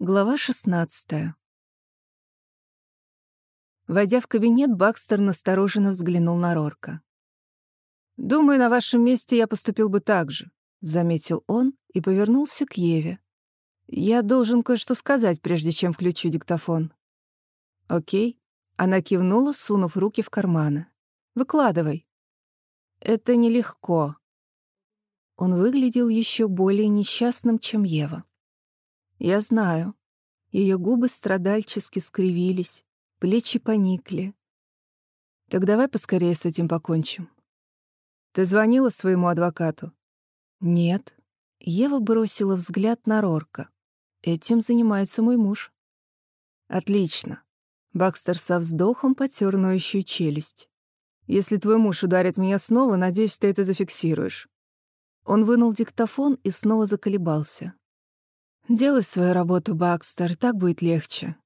Глава 16 Войдя в кабинет, Бакстер настороженно взглянул на Рорка. «Думаю, на вашем месте я поступил бы так же», — заметил он и повернулся к Еве. «Я должен кое-что сказать, прежде чем включу диктофон». «Окей». Она кивнула, сунув руки в карманы. «Выкладывай». «Это нелегко». Он выглядел еще более несчастным, чем Ева. Я знаю. Ее губы страдальчески скривились, плечи поникли. Так давай поскорее с этим покончим. Ты звонила своему адвокату? Нет. Ева бросила взгляд на Рорка. Этим занимается мой муж. Отлично. Бакстер со вздохом потер ноющую челюсть. Если твой муж ударит меня снова, надеюсь, ты это зафиксируешь. Он вынул диктофон и снова заколебался. «Делай свою работу, Бакстер, так будет легче».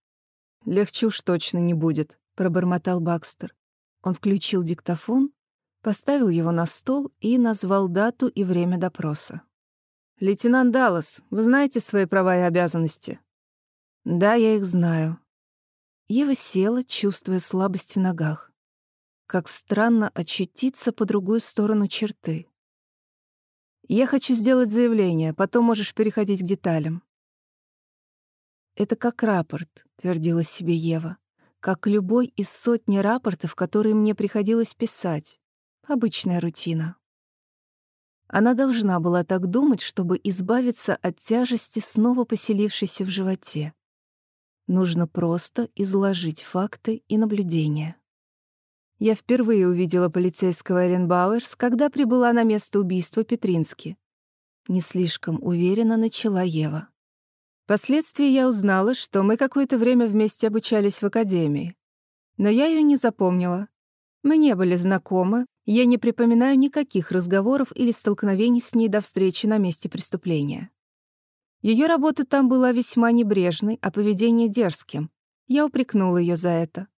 «Легче уж точно не будет», — пробормотал Бакстер. Он включил диктофон, поставил его на стол и назвал дату и время допроса. «Лейтенант Даллас, вы знаете свои права и обязанности?» «Да, я их знаю». Ева села, чувствуя слабость в ногах. Как странно очутиться по другую сторону черты. «Я хочу сделать заявление, потом можешь переходить к деталям». «Это как рапорт», — твердила себе Ева, «как любой из сотни рапортов, которые мне приходилось писать. Обычная рутина». Она должна была так думать, чтобы избавиться от тяжести, снова поселившейся в животе. Нужно просто изложить факты и наблюдения. Я впервые увидела полицейского Эллен Бауэрс, когда прибыла на место убийства Петрински. Не слишком уверенно начала Ева. Впоследствии я узнала, что мы какое-то время вместе обучались в академии. Но я ее не запомнила. Мы не были знакомы, я не припоминаю никаких разговоров или столкновений с ней до встречи на месте преступления. Ее работа там была весьма небрежной, а поведение дерзким. Я упрекнула ее за это.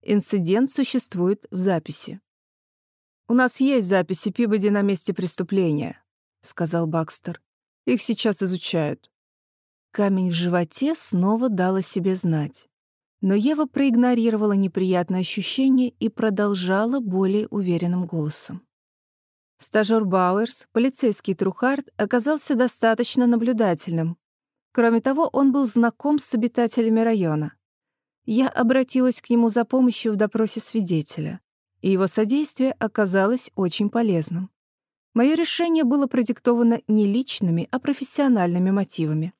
Инцидент существует в записи. «У нас есть записи Пибоди на месте преступления», — сказал Бакстер. «Их сейчас изучают». Камень в животе снова дал себе знать. Но Ева проигнорировала неприятное ощущение и продолжала более уверенным голосом. Стажёр Бауэрс, полицейский Трухард, оказался достаточно наблюдательным. Кроме того, он был знаком с обитателями района. Я обратилась к нему за помощью в допросе свидетеля, и его содействие оказалось очень полезным. Мое решение было продиктовано не личными, а профессиональными мотивами.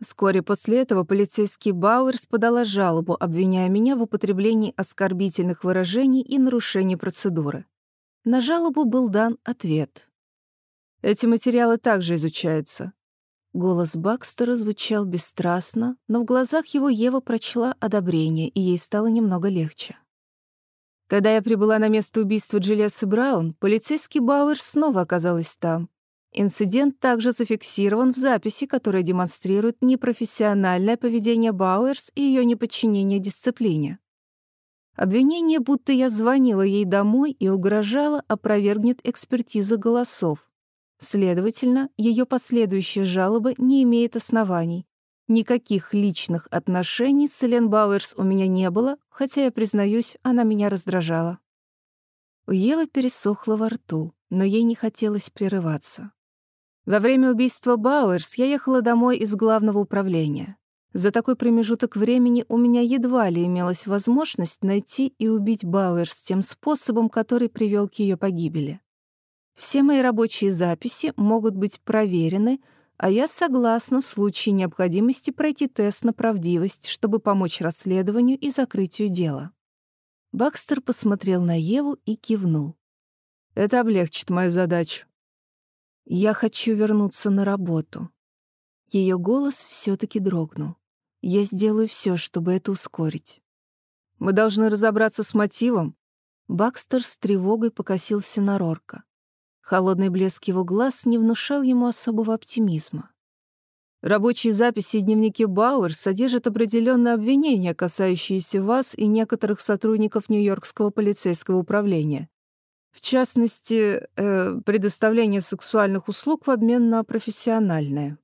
Вскоре после этого полицейский Бауэрс подала жалобу, обвиняя меня в употреблении оскорбительных выражений и нарушении процедуры. На жалобу был дан ответ. Эти материалы также изучаются. Голос Бакстера звучал бесстрастно, но в глазах его Ева прочла одобрение, и ей стало немного легче. Когда я прибыла на место убийства Джилессы Браун, полицейский Бауэрс снова оказалась там, Инцидент также зафиксирован в записи, которая демонстрирует непрофессиональное поведение Бауэрс и ее неподчинение дисциплине. Обвинение, будто я звонила ей домой и угрожала, опровергнет экспертиза голосов. Следовательно, ее последующая жалоба не имеет оснований. Никаких личных отношений с Элен Бауэрс у меня не было, хотя, я признаюсь, она меня раздражала. У Евы пересохло во рту, но ей не хотелось прерываться. Во время убийства Бауэрс я ехала домой из главного управления. За такой промежуток времени у меня едва ли имелась возможность найти и убить Бауэрс тем способом, который привел к ее погибели. Все мои рабочие записи могут быть проверены, а я согласна в случае необходимости пройти тест на правдивость, чтобы помочь расследованию и закрытию дела. Бакстер посмотрел на Еву и кивнул. «Это облегчит мою задачу. Я хочу вернуться на работу. Ее голос все таки дрогнул. Я сделаю все, чтобы это ускорить. Мы должны разобраться с мотивом. Бакстер с тревогой покосился на Рорка. Холодный блеск его глаз не внушал ему особого оптимизма. Рабочие записи и дневники Бауэр содержат определенные обвинения, касающиеся вас и некоторых сотрудников Нью-Йоркского полицейского управления. В частности, э, предоставление сексуальных услуг в обмен на профессиональное.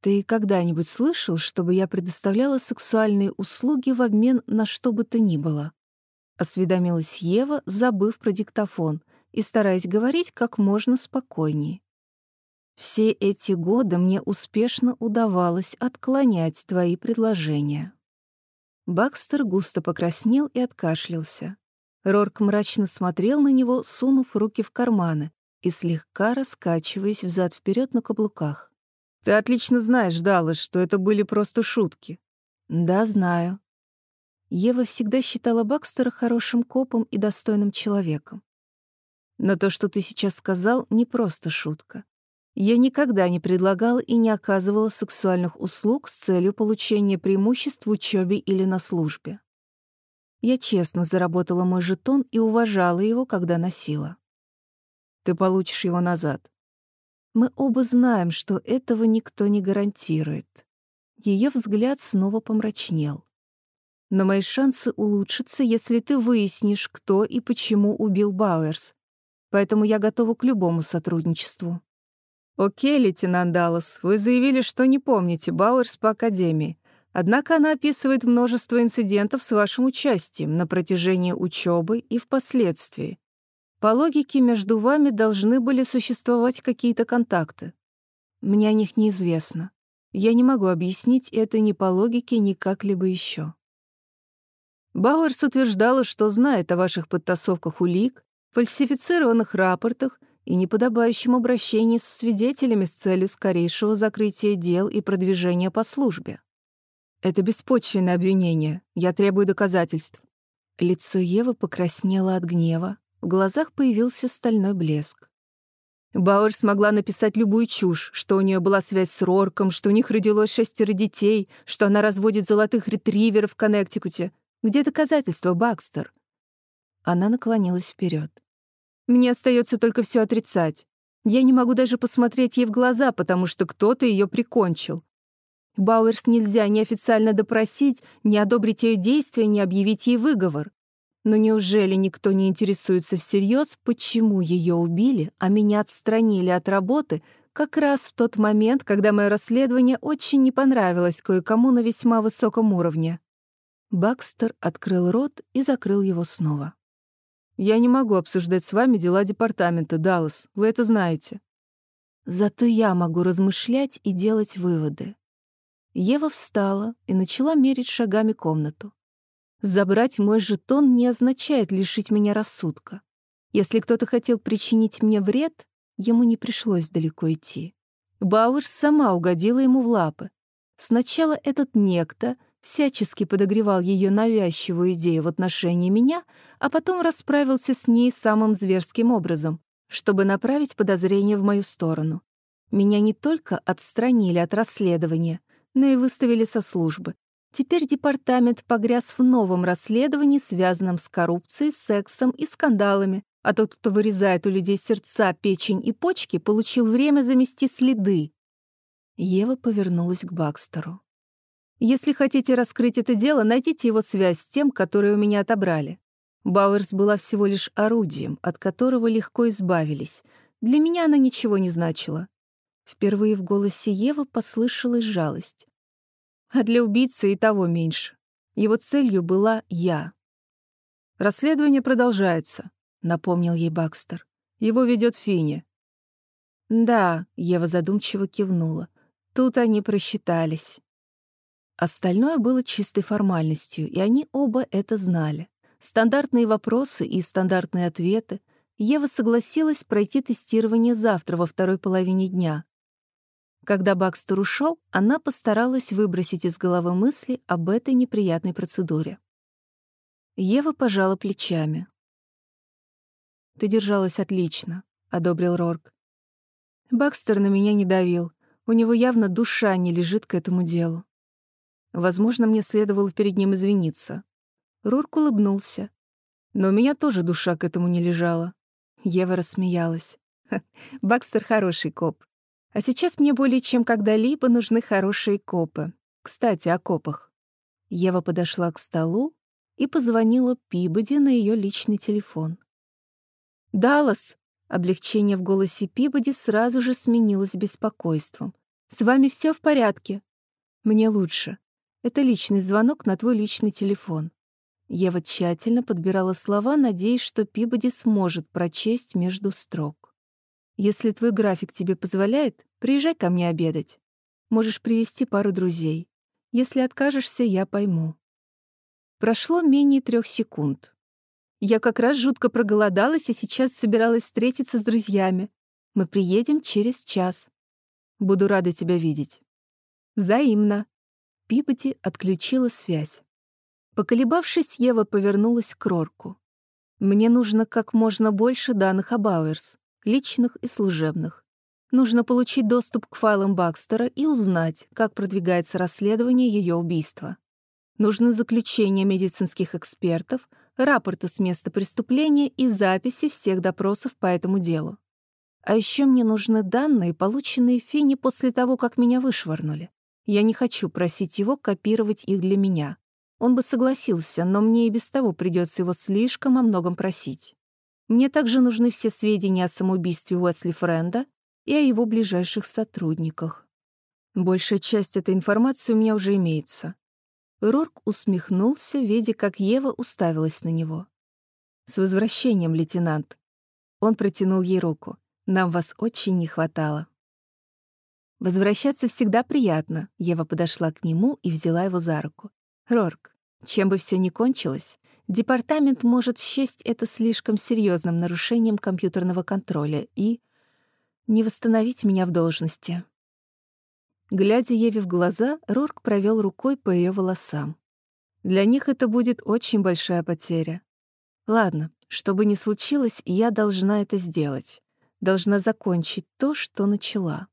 «Ты когда-нибудь слышал, чтобы я предоставляла сексуальные услуги в обмен на что бы то ни было?» — осведомилась Ева, забыв про диктофон и стараясь говорить как можно спокойнее. «Все эти годы мне успешно удавалось отклонять твои предложения». Бакстер густо покраснел и откашлялся. Рорк мрачно смотрел на него, сунув руки в карманы и слегка раскачиваясь взад вперед на каблуках. «Ты отлично знаешь, Даллас, что это были просто шутки». «Да, знаю». Ева всегда считала Бакстера хорошим копом и достойным человеком. Но то, что ты сейчас сказал, не просто шутка. Я никогда не предлагала и не оказывала сексуальных услуг с целью получения преимуществ в учебе или на службе. Я честно заработала мой жетон и уважала его, когда носила. Ты получишь его назад. Мы оба знаем, что этого никто не гарантирует. Ее взгляд снова помрачнел. Но мои шансы улучшатся, если ты выяснишь, кто и почему убил Бауэрс. Поэтому я готова к любому сотрудничеству. «Окей, лейтенант Даллас, вы заявили, что не помните Бауэрс по Академии. Однако она описывает множество инцидентов с вашим участием на протяжении учебы и впоследствии. По логике, между вами должны были существовать какие-то контакты. Мне о них неизвестно. Я не могу объяснить это ни по логике, ни как-либо еще. Бауэрс утверждала, что знает о ваших подтасовках улик, фальсифицированных рапортах и неподобающем обращении со свидетелями с целью скорейшего закрытия дел и продвижения по службе. Это беспочвенное обвинение. Я требую доказательств. Лицо Евы покраснело от гнева, в глазах появился стальной блеск. Бауэр смогла написать любую чушь, что у нее была связь с Рорком, что у них родилось шестеро детей, что она разводит золотых ретриверов в Коннектикуте. Где доказательства, Бакстер? Она наклонилась вперед. Мне остается только все отрицать. Я не могу даже посмотреть ей в глаза, потому что кто-то ее прикончил. Бауэрс нельзя ни официально допросить, ни одобрить ее действия, ни объявить ей выговор. Но неужели никто не интересуется всерьез, почему ее убили, а меня отстранили от работы как раз в тот момент, когда мое расследование очень не понравилось кое-кому на весьма высоком уровне? Бакстер открыл рот и закрыл его снова. Я не могу обсуждать с вами дела департамента, Даллас, вы это знаете. Зато я могу размышлять и делать выводы. Ева встала и начала мерить шагами комнату. Забрать мой жетон не означает лишить меня рассудка. Если кто-то хотел причинить мне вред, ему не пришлось далеко идти. Бауэрс сама угодила ему в лапы. Сначала этот некто всячески подогревал ее навязчивую идею в отношении меня, а потом расправился с ней самым зверским образом, чтобы направить подозрение в мою сторону. Меня не только отстранили от расследования, но и выставили со службы. Теперь департамент погряз в новом расследовании, связанном с коррупцией, сексом и скандалами, а тот, кто вырезает у людей сердца, печень и почки, получил время замести следы. Ева повернулась к Бакстеру. Если хотите раскрыть это дело, найдите его связь с тем, которое у меня отобрали. Бауэрс была всего лишь орудием, от которого легко избавились. Для меня она ничего не значила. Впервые в голосе Евы послышалась жалость. А для убийцы и того меньше. Его целью была я. «Расследование продолжается», — напомнил ей Бакстер. «Его ведет Финни». «Да», — Ева задумчиво кивнула. «Тут они просчитались». Остальное было чистой формальностью, и они оба это знали. Стандартные вопросы и стандартные ответы. Ева согласилась пройти тестирование завтра во второй половине дня. Когда Бакстер ушел, она постаралась выбросить из головы мысли об этой неприятной процедуре. Ева пожала плечами. «Ты держалась отлично», — одобрил Рорк. «Бакстер на меня не давил. У него явно душа не лежит к этому делу. Возможно, мне следовало перед ним извиниться. Рурк улыбнулся. Но у меня тоже душа к этому не лежала. Ева рассмеялась. Бакстер хороший коп. А сейчас мне более чем когда-либо нужны хорошие копы. Кстати, о копах. Ева подошла к столу и позвонила Пибоди на ее личный телефон. «Даллас!» Облегчение в голосе Пибоди сразу же сменилось беспокойством. С вами все в порядке?» «Мне лучше. Это личный звонок на твой личный телефон». Ева тщательно подбирала слова, надеясь, что Пибоди сможет прочесть между строк. «Если твой график тебе позволяет, приезжай ко мне обедать. Можешь привести пару друзей. Если откажешься, я пойму». Прошло менее трех секунд. Я как раз жутко проголодалась и сейчас собиралась встретиться с друзьями. Мы приедем через час. Буду рада тебя видеть. Взаимно. Пипоти отключила связь. Поколебавшись, Ева повернулась к Рорку. Мне нужно как можно больше данных о Бауэрс, личных и служебных. Нужно получить доступ к файлам Бакстера и узнать, как продвигается расследование ее убийства. Нужны заключения медицинских экспертов, рапорты с места преступления и записи всех допросов по этому делу. А еще мне нужны данные, полученные Финни после того, как меня вышвырнули. Я не хочу просить его копировать их для меня. Он бы согласился, но мне и без того придется его слишком о многом просить. Мне также нужны все сведения о самоубийстве Уэсли Френда и о его ближайших сотрудниках. Большая часть этой информации у меня уже имеется. Рорк усмехнулся, видя, как Ева уставилась на него. «С возвращением, лейтенант!» Он протянул ей руку. Нам вас очень не хватало». «Возвращаться всегда приятно», — Ева подошла к нему и взяла его за руку. «Рорк, чем бы все ни кончилось, департамент может счесть это слишком серьезным нарушением компьютерного контроля и не восстановить меня в должности». Глядя Еве в глаза, Рорк провел рукой по ее волосам. Для них это будет очень большая потеря. Ладно, что бы ни случилось, я должна это сделать должна закончить то, что начала.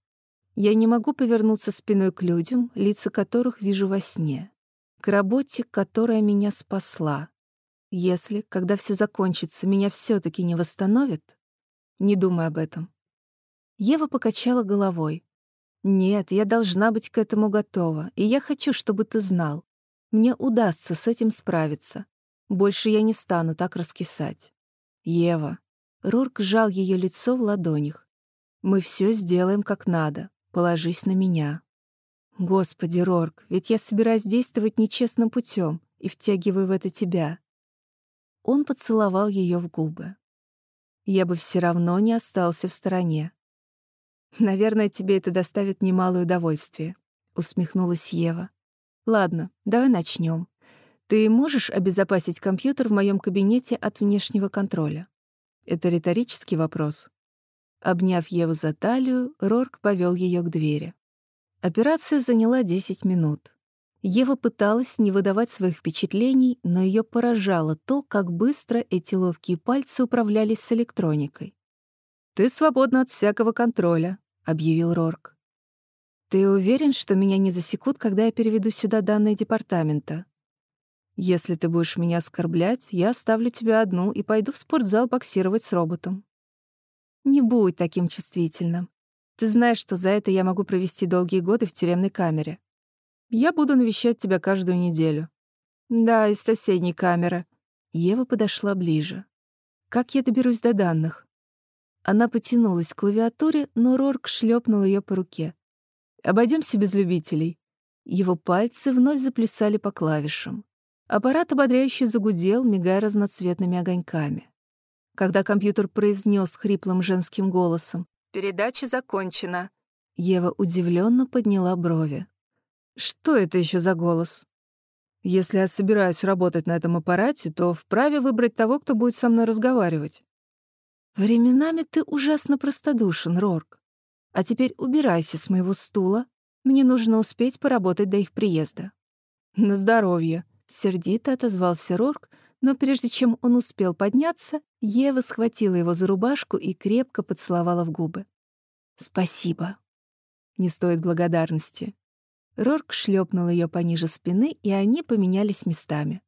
Я не могу повернуться спиной к людям, лица которых вижу во сне, к работе, которая меня спасла. Если, когда все закончится, меня все таки не восстановят, не думай об этом. Ева покачала головой. «Нет, я должна быть к этому готова, и я хочу, чтобы ты знал. Мне удастся с этим справиться. Больше я не стану так раскисать. Ева, Рорк сжал ее лицо в ладонях. «Мы все сделаем как надо. Положись на меня». «Господи, Рорк, ведь я собираюсь действовать нечестным путем и втягиваю в это тебя». Он поцеловал ее в губы. «Я бы все равно не остался в стороне». «Наверное, тебе это доставит немалое удовольствие», — усмехнулась Ева. «Ладно, давай начнем. Ты можешь обезопасить компьютер в моем кабинете от внешнего контроля?» Это риторический вопрос. Обняв Еву за талию, Рорк повел ее к двери. Операция заняла 10 минут. Ева пыталась не выдавать своих впечатлений, но ее поражало то, как быстро эти ловкие пальцы управлялись с электроникой. «Ты свободна от всякого контроля», — объявил Рорк. «Ты уверен, что меня не засекут, когда я переведу сюда данные департамента?» Если ты будешь меня оскорблять, я оставлю тебя одну и пойду в спортзал боксировать с роботом. Не будь таким чувствительным. Ты знаешь, что за это я могу провести долгие годы в тюремной камере. Я буду навещать тебя каждую неделю. Да, из соседней камеры. Ева подошла ближе. Как я доберусь до данных? Она потянулась к клавиатуре, но Рорк шлепнул ее по руке. Обойдемся без любителей. Его пальцы вновь заплясали по клавишам. Аппарат ободряюще загудел, мигая разноцветными огоньками. Когда компьютер произнес хриплым женским голосом «Передача закончена», Ева удивленно подняла брови. «Что это еще за голос?» «Если я собираюсь работать на этом аппарате, то вправе выбрать того, кто будет со мной разговаривать». «Временами ты ужасно простодушен, Рорк. А теперь убирайся с моего стула. Мне нужно успеть поработать до их приезда». «На здоровье», Сердито отозвался Рорк, но прежде чем он успел подняться, Ева схватила его за рубашку и крепко поцеловала в губы. «Спасибо». «Не стоит благодарности». Рорк шлепнул ее пониже спины, и они поменялись местами.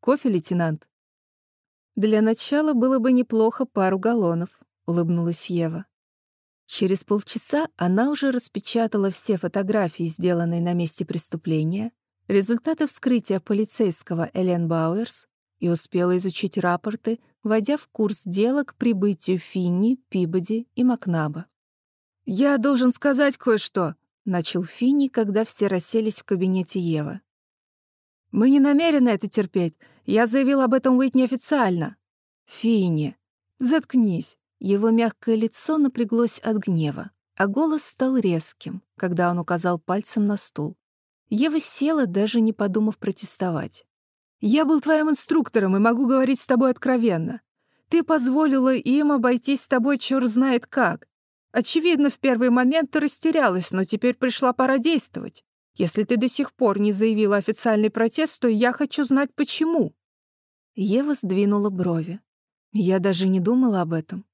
«Кофе, лейтенант?» «Для начала было бы неплохо пару галлонов», — улыбнулась Ева. Через полчаса она уже распечатала все фотографии, сделанные на месте преступления, результаты вскрытия полицейского Элен Бауэрс и успела изучить рапорты, войдя в курс дела к прибытию Финни, Пибоди и Макнаба. «Я должен сказать кое-что», — начал Финни, когда все расселись в кабинете Евы. «Мы не намерены это терпеть. Я заявил об этом Уитни официально». «Финни, заткнись». Его мягкое лицо напряглось от гнева, а голос стал резким, когда он указал пальцем на стул. Ева села, даже не подумав протестовать. «Я был твоим инструктором и могу говорить с тобой откровенно. Ты позволила им обойтись с тобой черт знает как. Очевидно, в первый момент ты растерялась, но теперь пришла пора действовать. Если ты до сих пор не заявила официальный протест, то я хочу знать, почему». Ева сдвинула брови. Я даже не думала об этом.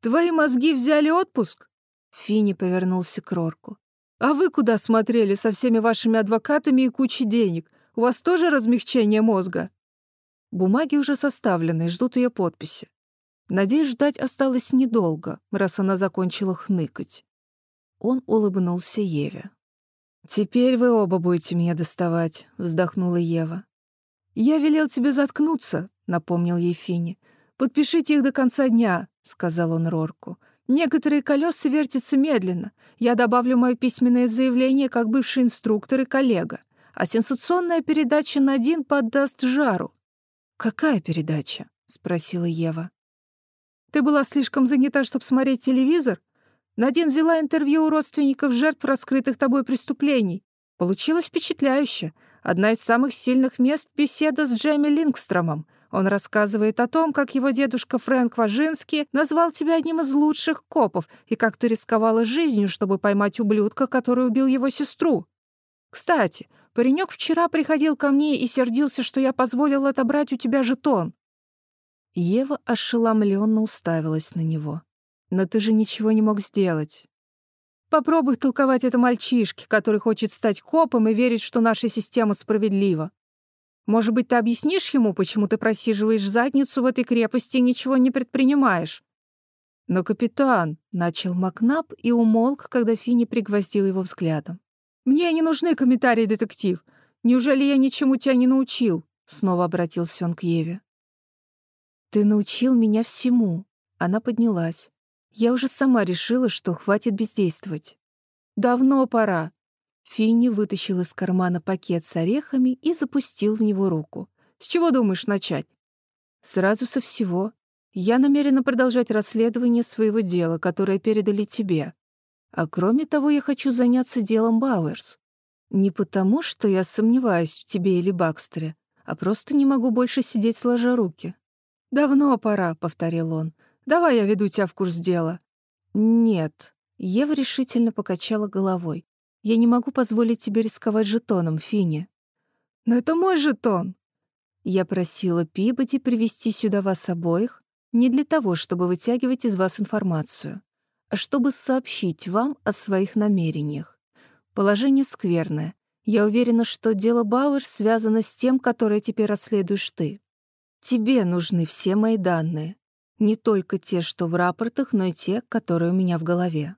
«Твои мозги взяли отпуск?» Финни повернулся к Рорку. «А вы куда смотрели со всеми вашими адвокатами и кучей денег? У вас тоже размягчение мозга?» Бумаги уже составлены, ждут ее подписи. Надеюсь, ждать осталось недолго, раз она закончила хныкать. Он улыбнулся Еве. «Теперь вы оба будете меня доставать», — вздохнула Ева. «Я велел тебе заткнуться», — напомнил ей Финни. «Подпишите их до конца дня», — сказал он Рорку. «Некоторые колеса вертятся медленно. Я добавлю мое письменное заявление как бывший инструктор и коллега. А сенсационная передача на один поддаст жару». «Какая передача?» — спросила Ева. «Ты была слишком занята, чтобы смотреть телевизор? Надин взяла интервью у родственников жертв раскрытых тобой преступлений. Получилось впечатляюще. Одна из самых сильных мест — беседа с Джейми Лингстромом. Он рассказывает о том, как его дедушка Фрэнк Важинский назвал тебя одним из лучших копов и как ты рисковала жизнью, чтобы поймать ублюдка, который убил его сестру. Кстати, паренек вчера приходил ко мне и сердился, что я позволил отобрать у тебя жетон. Ева ошеломленно уставилась на него. Но ты же ничего не мог сделать. Попробуй толковать это мальчишке, который хочет стать копом и верить, что наша система справедлива. Может быть, ты объяснишь ему, почему ты просиживаешь задницу в этой крепости и ничего не предпринимаешь? Но капитан, — начал Макнаб и умолк, когда Финни пригвоздил его взглядом. «Мне не нужны комментарии, детектив. Неужели я ничему тебя не научил?» Снова обратился он к Еве. «Ты научил меня всему». Она поднялась. Я уже сама решила, что хватит бездействовать. Давно пора. Финни вытащил из кармана пакет с орехами и запустил в него руку. С чего думаешь начать? Сразу со всего. Я намерена продолжать расследование своего дела, которое передали тебе. А кроме того, я хочу заняться делом Бауэрс. Не потому, что я сомневаюсь в тебе или Бакстере, а просто не могу больше сидеть сложа руки. «Давно пора», — повторил он. Давай я веду тебя в курс дела». «Нет». Ева решительно покачала головой. «Я не могу позволить тебе рисковать жетоном, Финни». «Но это мой жетон». Я просила Пибоди привести сюда вас обоих не для того, чтобы вытягивать из вас информацию, а чтобы сообщить вам о своих намерениях. Положение скверное. Я уверена, что дело Бауэр связано с тем, которое теперь расследуешь ты. Тебе нужны все мои данные. Не только те, что в рапортах, но и те, которые у меня в голове.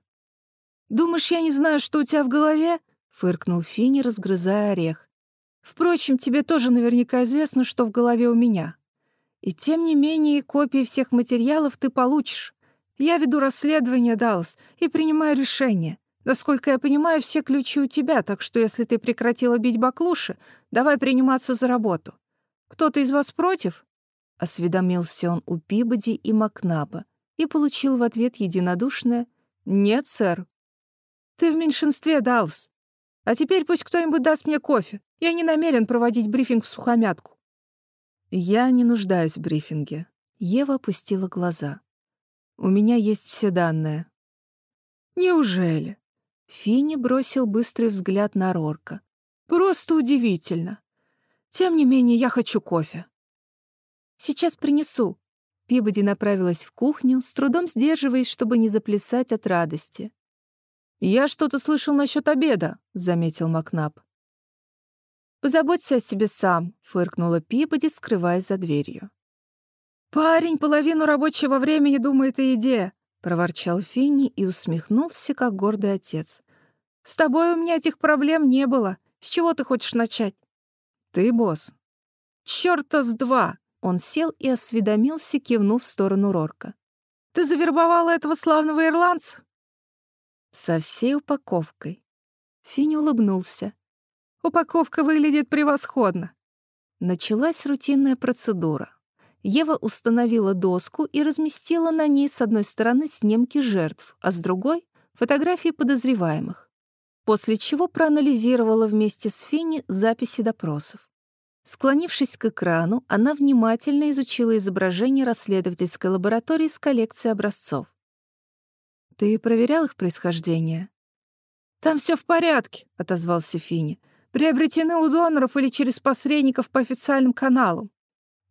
«Думаешь, я не знаю, что у тебя в голове?» — фыркнул Финни, разгрызая орех. «Впрочем, тебе тоже наверняка известно, что в голове у меня. И тем не менее, копии всех материалов ты получишь. Я веду расследование, Даллас, и принимаю решение. Насколько я понимаю, все ключи у тебя, так что если ты прекратила бить баклуши, давай приниматься за работу. Кто-то из вас против?» Осведомился он у Пибоди и Макнаба и получил в ответ единодушное «Нет, сэр». «Ты в меньшинстве, Даллас. А теперь пусть кто-нибудь даст мне кофе. Я не намерен проводить брифинг в сухомятку». «Я не нуждаюсь в брифинге». Ева опустила глаза. «У меня есть все данные». «Неужели?» Финни бросил быстрый взгляд на Рорка. «Просто удивительно. Тем не менее, я хочу кофе». Сейчас принесу». Пибоди направилась в кухню, с трудом сдерживаясь, чтобы не заплясать от радости. «Я что-то слышал насчет обеда», — заметил Макнаб. «Позаботься о себе сам», — фыркнула Пибоди, скрываясь за дверью. «Парень половину рабочего времени думает о еде», — проворчал Финни и усмехнулся, как гордый отец. «С тобой у меня этих проблем не было. С чего ты хочешь начать?» «Ты босс». «Чёрта с два!» Он сел и осведомился, кивнув в сторону Рорка. «Ты завербовала этого славного ирландца?» «Со всей упаковкой». Финни улыбнулся. «Упаковка выглядит превосходно». Началась рутинная процедура. Ева установила доску и разместила на ней с одной стороны снимки жертв, а с другой — фотографии подозреваемых. После чего проанализировала вместе с Финни записи допросов. Склонившись к экрану, она внимательно изучила изображение расследовательской лаборатории с коллекцией образцов. «Ты проверял их происхождение?» «Там все в порядке», — отозвался Финни. «Приобретены у доноров или через посредников по официальным каналам».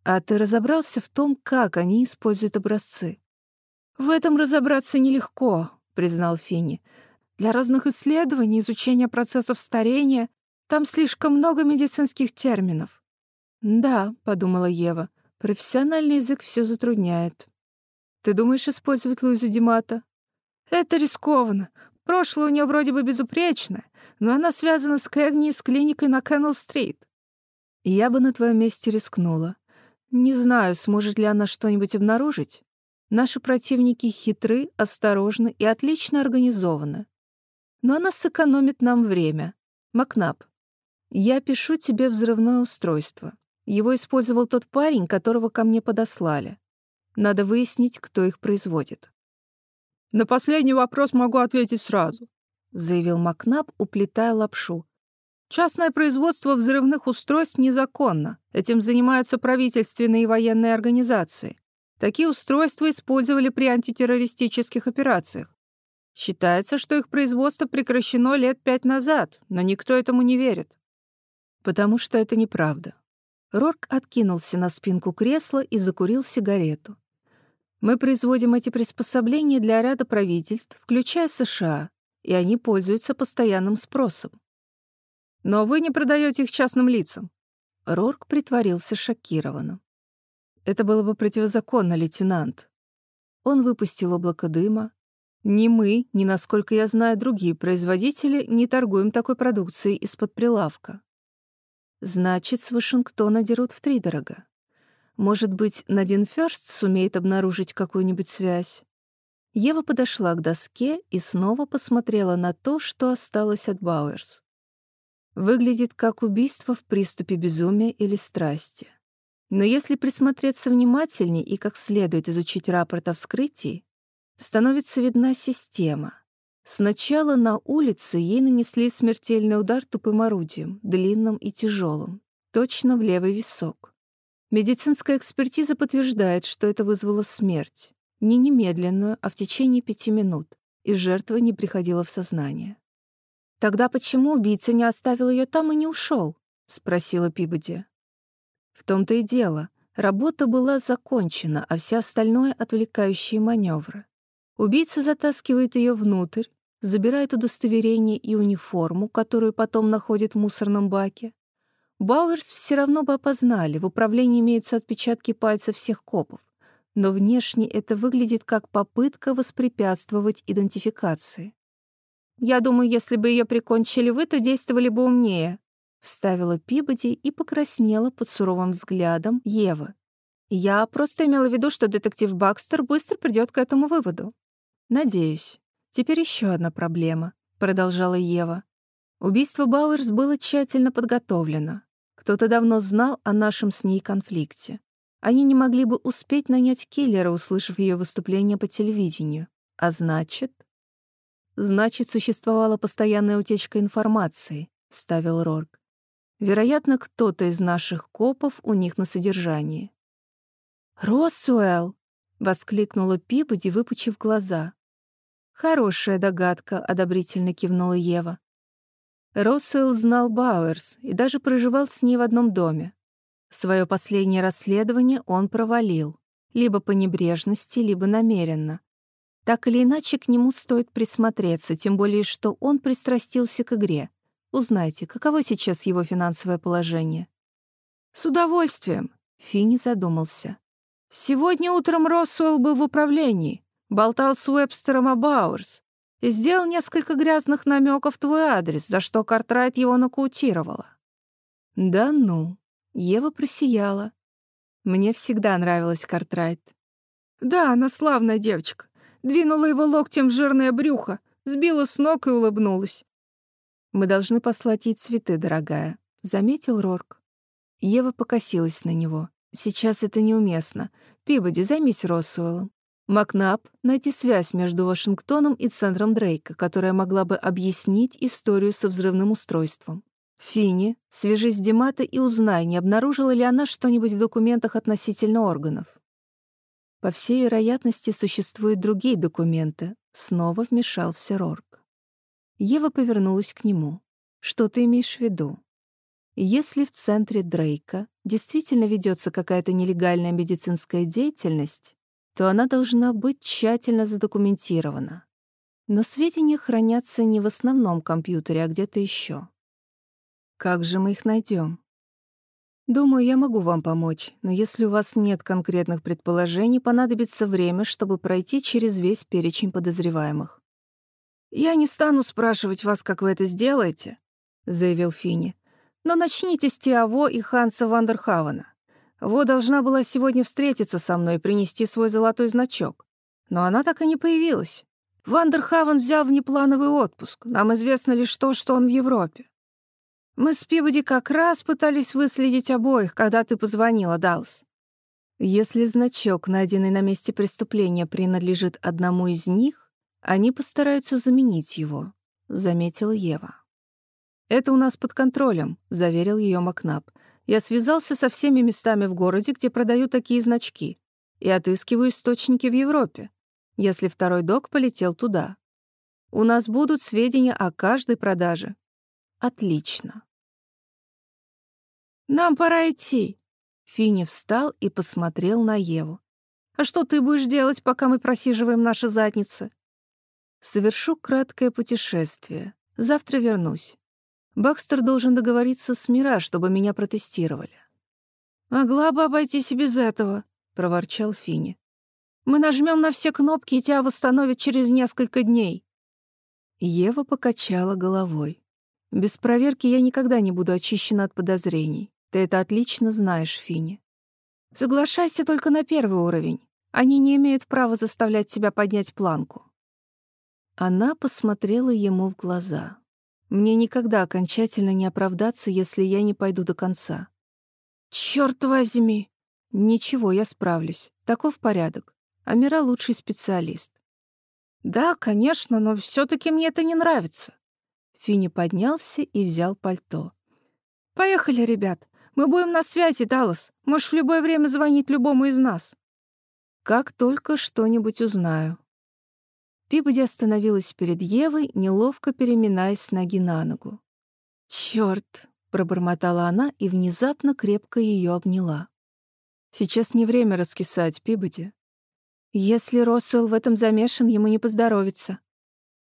«А ты разобрался в том, как они используют образцы?» «В этом разобраться нелегко», — признал Финни. «Для разных исследований, изучения процессов старения там слишком много медицинских терминов». «Да», — подумала Ева, — «профессиональный язык все затрудняет». «Ты думаешь использовать Луизу Димата?» «Это рискованно. Прошлое у нее вроде бы безупречное, но она связана с Кэгни и с клиникой на Кеннелл-стрит». «Я бы на твоем месте рискнула. Не знаю, сможет ли она что-нибудь обнаружить. Наши противники хитры, осторожны и отлично организованы. Но она сэкономит нам время. Макнап, я пишу тебе взрывное устройство. Его использовал тот парень, которого ко мне подослали. Надо выяснить, кто их производит. «На последний вопрос могу ответить сразу», — заявил Макнаб, уплетая лапшу. «Частное производство взрывных устройств незаконно. Этим занимаются правительственные и военные организации. Такие устройства использовали при антитеррористических операциях. Считается, что их производство прекращено лет пять назад, но никто этому не верит. Потому что это неправда. Рорк откинулся на спинку кресла и закурил сигарету. «Мы производим эти приспособления для ряда правительств, включая США, и они пользуются постоянным спросом. Но вы не продаете их частным лицам». Рорк притворился шокированным. «Это было бы противозаконно, лейтенант». Он выпустил облако дыма. «Ни мы, ни, насколько я знаю, другие производители не торгуем такой продукцией из-под прилавка. Значит, с Вашингтона дерут втридорога. Может быть, Надин Фёрст сумеет обнаружить какую-нибудь связь? Ева подошла к доске и снова посмотрела на то, что осталось от Бауэрс. Выглядит как убийство в приступе безумия или страсти. Но если присмотреться внимательнее и как следует изучить рапорт о вскрытии, становится видна система — Сначала на улице ей нанесли смертельный удар тупым орудием, длинным и тяжелым, точно в левый висок. Медицинская экспертиза подтверждает, что это вызвало смерть. Не немедленную, а в течение пяти минут, и жертва не приходила в сознание. «Тогда почему убийца не оставил ее там и не ушел? спросила Пибоди. В том-то и дело. Работа была закончена, а все остальное — отвлекающие маневры. Убийца затаскивает ее внутрь, забирает удостоверение и униформу, которую потом находит в мусорном баке. Бауэрс все равно бы опознали, в управлении имеются отпечатки пальцев всех копов, но внешне это выглядит как попытка воспрепятствовать идентификации. «Я думаю, если бы ее прикончили вы, то действовали бы умнее», вставила Пибоди и покраснела под суровым взглядом Евы. «Я просто имела в виду, что детектив Бакстер быстро придет к этому выводу». «Надеюсь. Теперь еще одна проблема», — продолжала Ева. Убийство Бауэрс было тщательно подготовлено. Кто-то давно знал о нашем с ней конфликте. Они не могли бы успеть нанять киллера, услышав ее выступление по телевидению. А значит... «Значит, существовала постоянная утечка информации», — вставил Рорк. «Вероятно, кто-то из наших копов у них на содержании». «Росуэлл!» — воскликнула Пибоди, выпучив глаза. «Хорошая догадка», — одобрительно кивнула Ева. Россуэлл знал Бауэрс и даже проживал с ней в одном доме. Свое последнее расследование он провалил, либо по небрежности, либо намеренно. Так или иначе, к нему стоит присмотреться, тем более, что он пристрастился к игре. Узнайте, каково сейчас его финансовое положение. «С удовольствием», — Финни задумался. «Сегодня утром Россуэлл был в управлении болтал с Уэбстером о Бауэрс и сделал несколько грязных намеков в твой адрес, за что Картрайт его нокаутировала». «Да ну». Ева просияла. Мне всегда нравилась Картрайт. «Да, она славная девочка. Двинула его локтем в жирное брюхо, сбила с ног и улыбнулась. Мы должны послать ей цветы, дорогая», — заметил Рорк. Ева покосилась на него. «Сейчас это неуместно. Пибоди, займись Россуэллом. Макнаб — найти связь между Вашингтоном и центром Дрейка, которая могла бы объяснить историю со взрывным устройством. Финни, свяжись с Демата и узнай, не обнаружила ли она что-нибудь в документах относительно органов. По всей вероятности, существуют другие документы. Снова вмешался Рорк. Ева повернулась к нему. Что ты имеешь в виду? Если в центре Дрейка действительно ведется какая-то нелегальная медицинская деятельность, то она должна быть тщательно задокументирована. Но сведения хранятся не в основном компьютере, а где-то еще. Как же мы их найдем? Думаю, я могу вам помочь, но если у вас нет конкретных предположений, понадобится время, чтобы пройти через весь перечень подозреваемых. «Я не стану спрашивать вас, как вы это сделаете», — заявил Финни. «Но начните с Тиаво и Ханса Вандерхавена. Во должна была сегодня встретиться со мной и принести свой золотой значок. Но она так и не появилась. Вандерхавен взял внеплановый отпуск. Нам известно лишь то, что он в Европе. Мы с Пибоди как раз пытались выследить обоих, когда ты позвонила, Далс. Если значок, найденный на месте преступления, принадлежит одному из них, они постараются заменить его, заметила Ева. Это у нас под контролем, заверил ее Макнаб. Я связался со всеми местами в городе, где продают такие значки, и отыскиваю источники в Европе, если второй док полетел туда. У нас будут сведения о каждой продаже. Отлично. «Нам пора идти». Финни встал и посмотрел на Еву. «А что ты будешь делать, пока мы просиживаем наши задницы?» «Совершу краткое путешествие. Завтра вернусь. Бакстер должен договориться с Мира, чтобы меня протестировали». «Могла бы обойтись и без этого», — проворчал Финни. «Мы нажмем на все кнопки, и тебя восстановят через несколько дней». Ева покачала головой. «Без проверки я никогда не буду очищена от подозрений. Ты это отлично знаешь, Фини. Соглашайся только на первый уровень. Они не имеют права заставлять тебя поднять планку. Она посмотрела ему в глаза. Мне никогда окончательно не оправдаться, если я не пойду до конца. Черт возьми! Ничего, я справлюсь. Таков порядок. Амира лучший специалист. Да, конечно, но все таки мне это не нравится. Фини поднялся и взял пальто. Поехали, ребят. Мы будем на связи, Даллас. Можешь в любое время звонить любому из нас. Как только что-нибудь узнаю. Пибоди остановилась перед Евой, неловко переминаясь с ноги на ногу. «Чёрт!» — пробормотала она и внезапно крепко ее обняла. «Сейчас не время раскисать, Пибоди. Если Россуэлл в этом замешан, ему не поздоровится».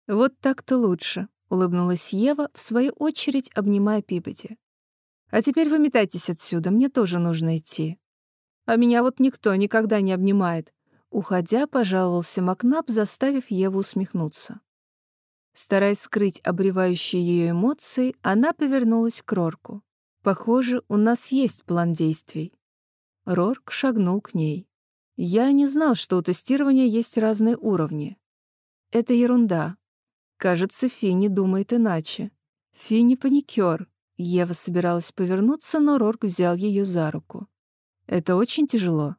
«Вот так-то лучше», — улыбнулась Ева, в свою очередь обнимая Пибоди. А теперь выметайтесь отсюда, мне тоже нужно идти. А меня вот никто никогда не обнимает. Уходя, пожаловался Макнаб, заставив Еву усмехнуться. Стараясь скрыть обревающие ее эмоции, она повернулась к Рорку. «Похоже, у нас есть план действий». Рорк шагнул к ней. «Я не знал, что у тестирования есть разные уровни. Это ерунда. Кажется, Финни думает иначе. Финни паникер, Ева собиралась повернуться, но Рорк взял ее за руку. «Это очень тяжело».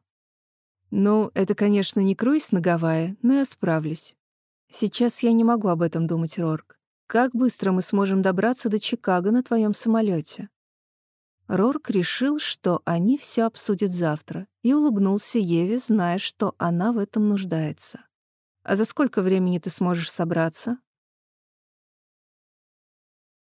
«Ну, это, конечно, не круиз на Гавайи, но я справлюсь. Сейчас я не могу об этом думать, Рорк. Как быстро мы сможем добраться до Чикаго на твоем самолете? Рорк решил, что они все обсудят завтра, и улыбнулся Еве, зная, что она в этом нуждается. «А за сколько времени ты сможешь собраться?»